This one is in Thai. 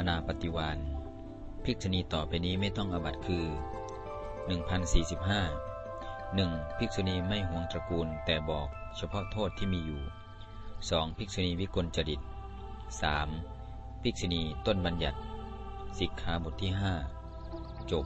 อนาปฏิวานภิกษุณีต่อไปนี้ไม่ต้องอบัตคือ 1045 1. ภิกษุณีไม่ห่วงตระกูลแต่บอกเฉพาะโทษที่มีอยู่ 2. ภิกษุณีวิกลจริต 3. ภิกษุณีต้นบัญญัติ สิกขาบทที่ 5 จบ